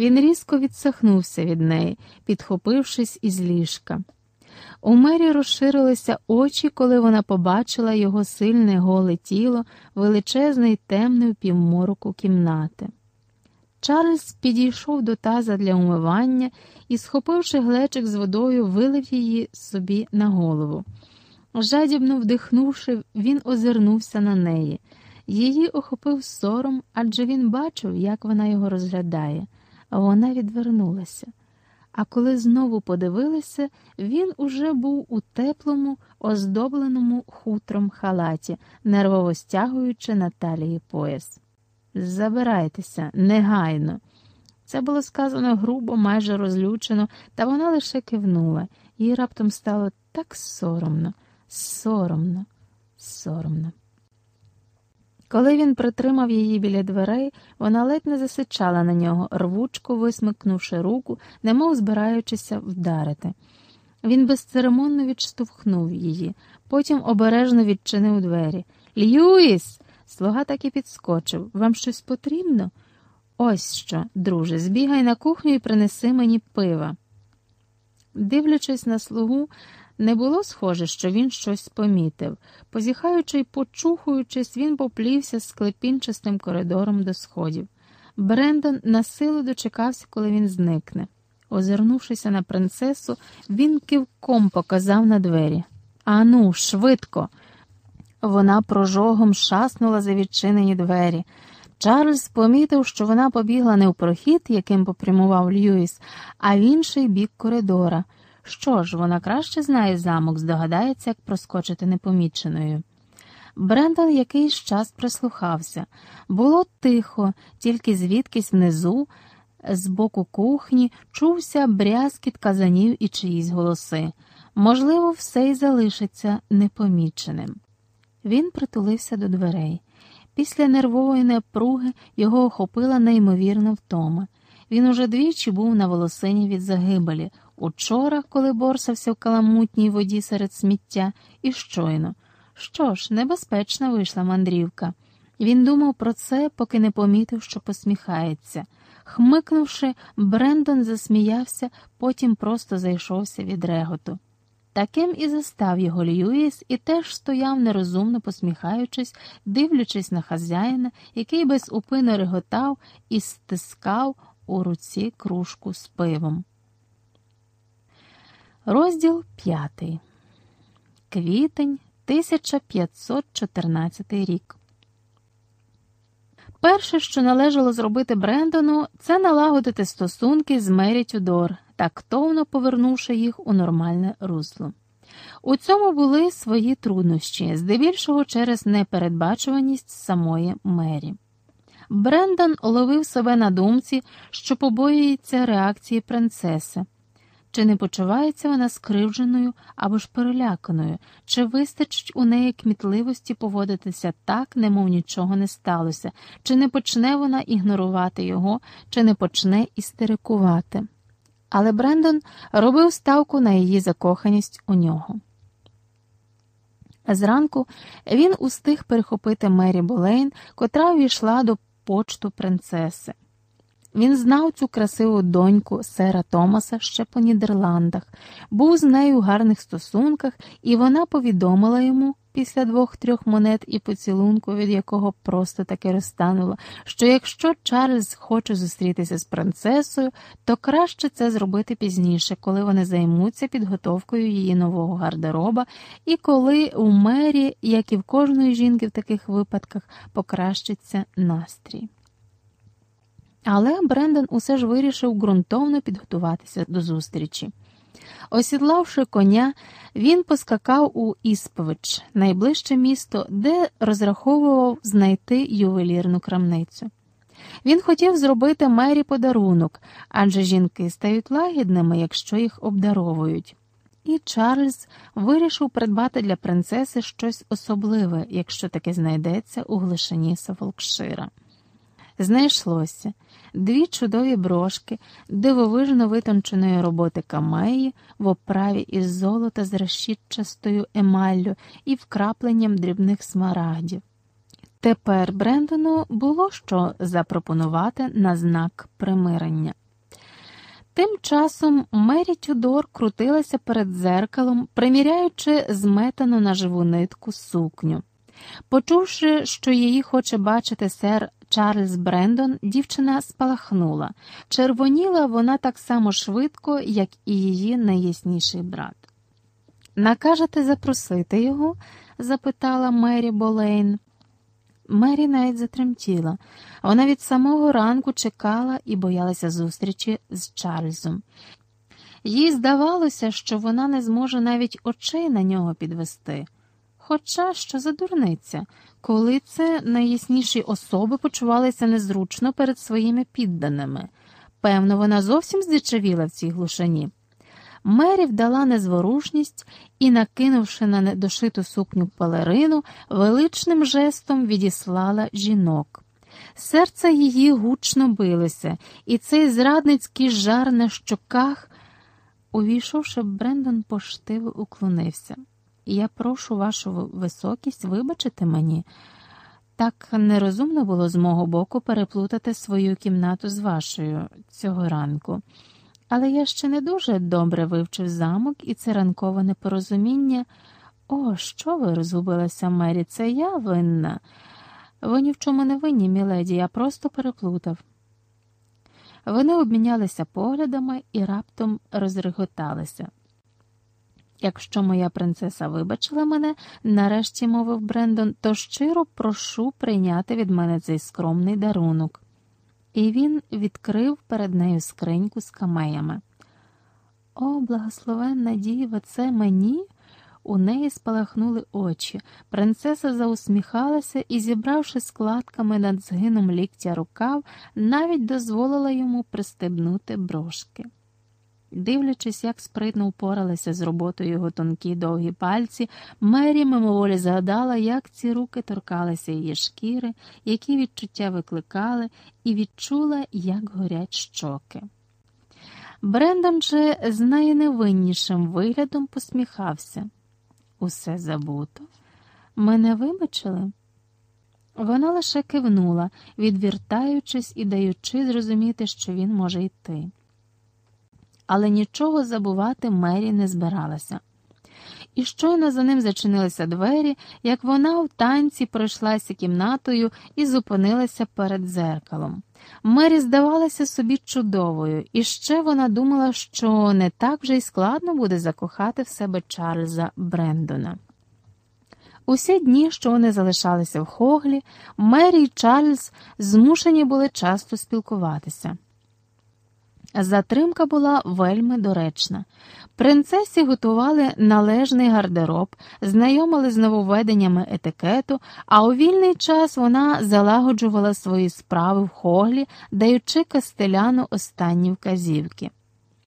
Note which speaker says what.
Speaker 1: Він різко відсахнувся від неї, підхопившись із ліжка. У мері розширилися очі, коли вона побачила його сильне голе тіло, величезне й темне півмороку кімнати. Чарльз підійшов до таза для умивання і, схопивши глечик з водою, вилив її собі на голову. Жадібно вдихнувши, він озирнувся на неї. Її охопив сором, адже він бачив, як вона його розглядає, вона відвернулася. А коли знову подивилися, він уже був у теплому, оздобленому хутром халаті, нервово стягуючи на талії пояс. Забирайтеся, негайно. Це було сказано грубо, майже розлючено, та вона лише кивнула, їй раптом стало так соромно, соромно, соромно. Коли він притримав її біля дверей, вона ледь не засичала на нього, рвучко висмикнувши руку, немов збираючися вдарити. Він безцеремонно відштовхнув її, потім обережно відчинив двері. Льюіс! Слуга так і підскочив. Вам щось потрібно? Ось що, друже, збігай на кухню і принеси мені пива. Дивлячись на слугу, не було схоже, що він щось помітив. Позіхаючи й почухуючись, він поплівся склепінчастим коридором до сходів. Брендон на силу дочекався, коли він зникне. Озирнувшися на принцесу, він кивком показав на двері. Ану, швидко. Вона прожогом шаснула за відчинені двері. Чарльз помітив, що вона побігла не в прохід, яким попрямував Льюіс, а в інший бік коридора. Що ж, вона краще знає замок, здогадається, як проскочити непоміченою. Брендон якийсь час прислухався. Було тихо, тільки звідкись внизу, з боку кухні, чувся брязкіт казанів і чиїсь голоси. Можливо, все й залишиться непоміченим. Він притулився до дверей. Після нервової напруги його охопила неймовірна втома. Він уже двічі був на волосині від загибелі, учора, коли борсався в каламутній воді серед сміття, і щойно. Що ж, небезпечна вийшла мандрівка. Він думав про це, поки не помітив, що посміхається. Хмикнувши, Брендон засміявся, потім просто зайшовся від реготу. Таким і застав його Льюіс і теж стояв нерозумно посміхаючись, дивлячись на хазяїна, який безупинно реготав і стискав у руці кружку з пивом. Розділ п'ятий. Квітень 1514 рік. Перше, що належало зробити Брендону, це налагодити стосунки з Мері Тюдор, тактовно повернувши їх у нормальне русло. У цьому були свої труднощі, здебільшого через непередбачуваність самої Мері. Брендон ловив себе на думці, що побоюється реакції принцеси. Чи не почувається вона скривдженою або ж переляканою, чи вистачить у неї кмітливості поводитися так, немов нічого не сталося, чи не почне вона ігнорувати його, чи не почне істерикувати. Але Брендон робив ставку на її закоханість у нього. Зранку він устиг перехопити Мері Болейн, котра увійшла до почту принцеси. Він знав цю красиву доньку сера Томаса ще по Нідерландах, був з нею у гарних стосунках, і вона повідомила йому після двох-трьох монет і поцілунку, від якого просто таки розтанула, що якщо Чарльз хоче зустрітися з принцесою, то краще це зробити пізніше, коли вони займуться підготовкою її нового гардероба, і коли у мері, як і в кожної жінки в таких випадках, покращиться настрій. Але Брендон усе ж вирішив ґрунтовно підготуватися до зустрічі. Осідлавши коня, він поскакав у Іспович, найближче місто, де розраховував знайти ювелірну крамницю. Він хотів зробити мері подарунок, адже жінки стають лагідними, якщо їх обдаровують. І Чарльз вирішив придбати для принцеси щось особливе, якщо таке знайдеться у глишині Сафолкшира. Знайшлося дві чудові брошки дивовижно витонченої роботи камеї в оправі із золота з розщітчастою емаллю і вкрапленням дрібних смарагдів. Тепер Брендону було що запропонувати на знак примирення. Тим часом Мері Тюдор крутилася перед дзеркалом, приміряючи зметану на живу нитку сукню. Почувши, що її хоче бачити сер Чарльз Брендон, дівчина спалахнула. Червоніла вона так само швидко, як і її найясніший брат. Накажете запросити його? запитала Мері Болейн. Мері навіть затремтіла. Вона від самого ранку чекала і боялася зустрічі з Чарльзом. Їй здавалося, що вона не зможе навіть очей на нього підвести. Хоча що за дурниця, коли це найясніші особи почувалися незручно перед своїми підданими. Певно, вона зовсім здичавіла в цій глушині. Мері вдала незворушність і, накинувши на недошиту сукню палерину, величним жестом відіслала жінок. Серце її гучно билося, і цей зрадницький жар на щоках, увійшовши, Брендон поштиво уклонився. Я прошу вашу високість вибачити мені. Так нерозумно було з мого боку переплутати свою кімнату з вашою цього ранку. Але я ще не дуже добре вивчив замок і це ранкове непорозуміння. О, що ви розгубилася, Мері, це я винна. Ви ні в чому не винні, міледі, я просто переплутав. Вони обмінялися поглядами і раптом розреготалися. Якщо моя принцеса вибачила мене, нарешті мовив Брендон, то щиро прошу прийняти від мене цей скромний дарунок. І він відкрив перед нею скриньку з камеями. О, благословенна діва, це мені? У неї спалахнули очі. Принцеса заусміхалася і, зібравши складками над згином ліктя рукав, навіть дозволила йому пристебнути брошки. Дивлячись, як спритно впоралися з роботою його тонкі довгі пальці, Мері мимоволі згадала, як ці руки торкалися її шкіри, які відчуття викликали, і відчула, як горять щоки. Брендон же з найневиннішим виглядом посміхався. Усе забуто. Мене вибачили? Вона лише кивнула, відвертаючись і даючи зрозуміти, що він може йти але нічого забувати Мері не збиралася. І щойно за ним зачинилися двері, як вона в танці пройшлася кімнатою і зупинилася перед дзеркалом. Мері здавалася собі чудовою, і ще вона думала, що не так вже й складно буде закохати в себе Чарльза Брендона. Усі дні, що вони залишалися в Хоглі, Мері й Чарльз змушені були часто спілкуватися. Затримка була вельми доречна. Принцесі готували належний гардероб, знайомили з нововведеннями етикету, а у вільний час вона залагоджувала свої справи в хоглі, даючи кастеляну останні вказівки.